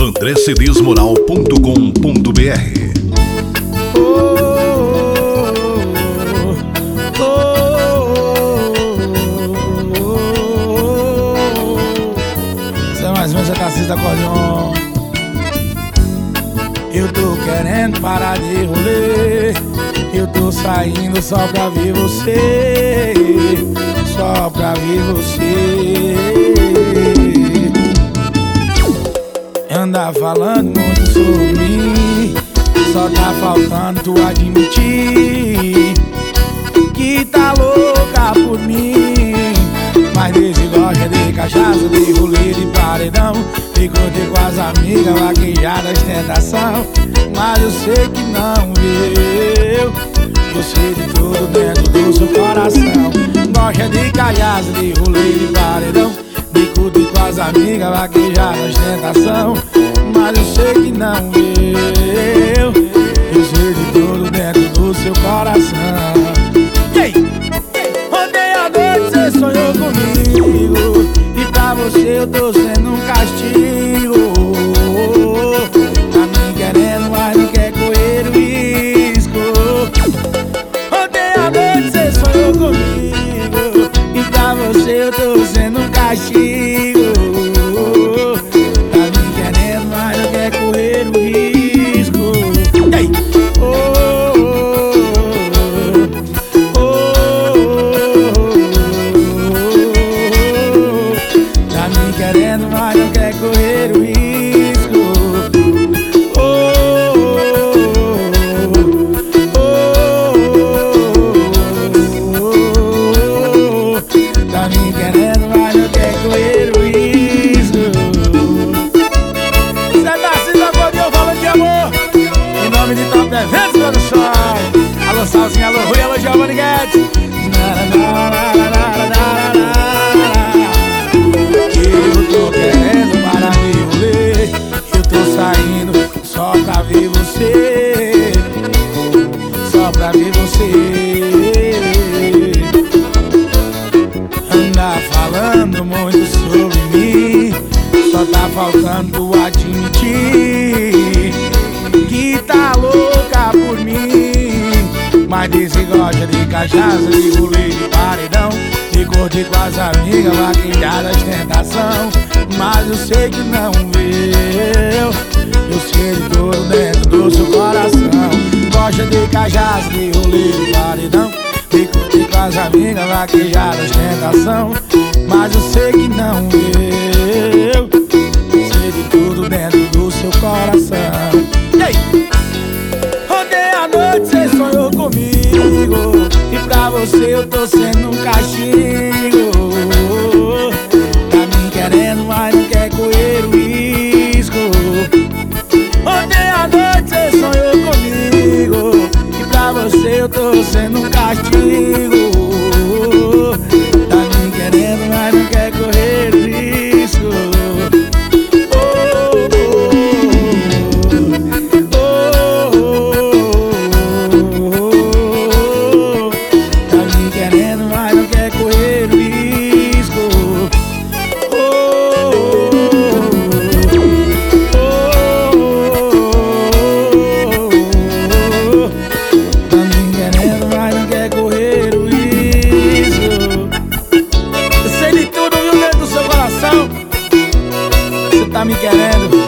andrecedesmoral.com.br é mais uma Zetacista Acordeon. Eu tô querendo parar de rolê. Eu tô saindo só pra ver você. Só pra ver você Anda falando muito sobre mim Só tá faltando tu admitir Que tá louca por mim. Mas desse gosta de cachaça, de rolê, de paredão De curtir com as amigas, vaquejada, ostentação Mas eu sei que não viu Eu sei de tudo dentro do seu coração. Gosta de cachaça, de rolê, de paredão De curtir com as amigas, vaquejada, ostentação Mas eu sei que não viu Eu sei de tudo dentro do seu coração. Yeah. Ontem à noite cê sonhou comigo. E pra você eu tô sendo um castigo. Tá me querendo, mas não quer correr o risco. Ontem à noite cê sonhou comigo. E pra você eu tô sendo um castigo nome de Top Eventos Produções Alô Salzinha, alô Rui, alô Giovanni Guedes. Eu tô querendo parar de rolê. Eu tô saindo só pra ver você. Só pra ver você. Anda falando muito sobre mim. Só tá faltando tu Mas desse gosta de cachaça, de rolê, de paredão De curtir com as amigas, maquilhada, ostentação Mas eu sei que não viu Eu sei tudo dentro do seu coração. Gosta de cachaça, de rolê, de paredão De curtir com as amigas, maquilhada, ostentação Mas eu sei que não viu Eu sei tudo dentro do seu coração você eu tô sendo um castigo. Tá me querendo, mas não quer correr o risco. Ontem à noite cê sonhou comigo. E pra você eu tô sendo um castigo tá me querendo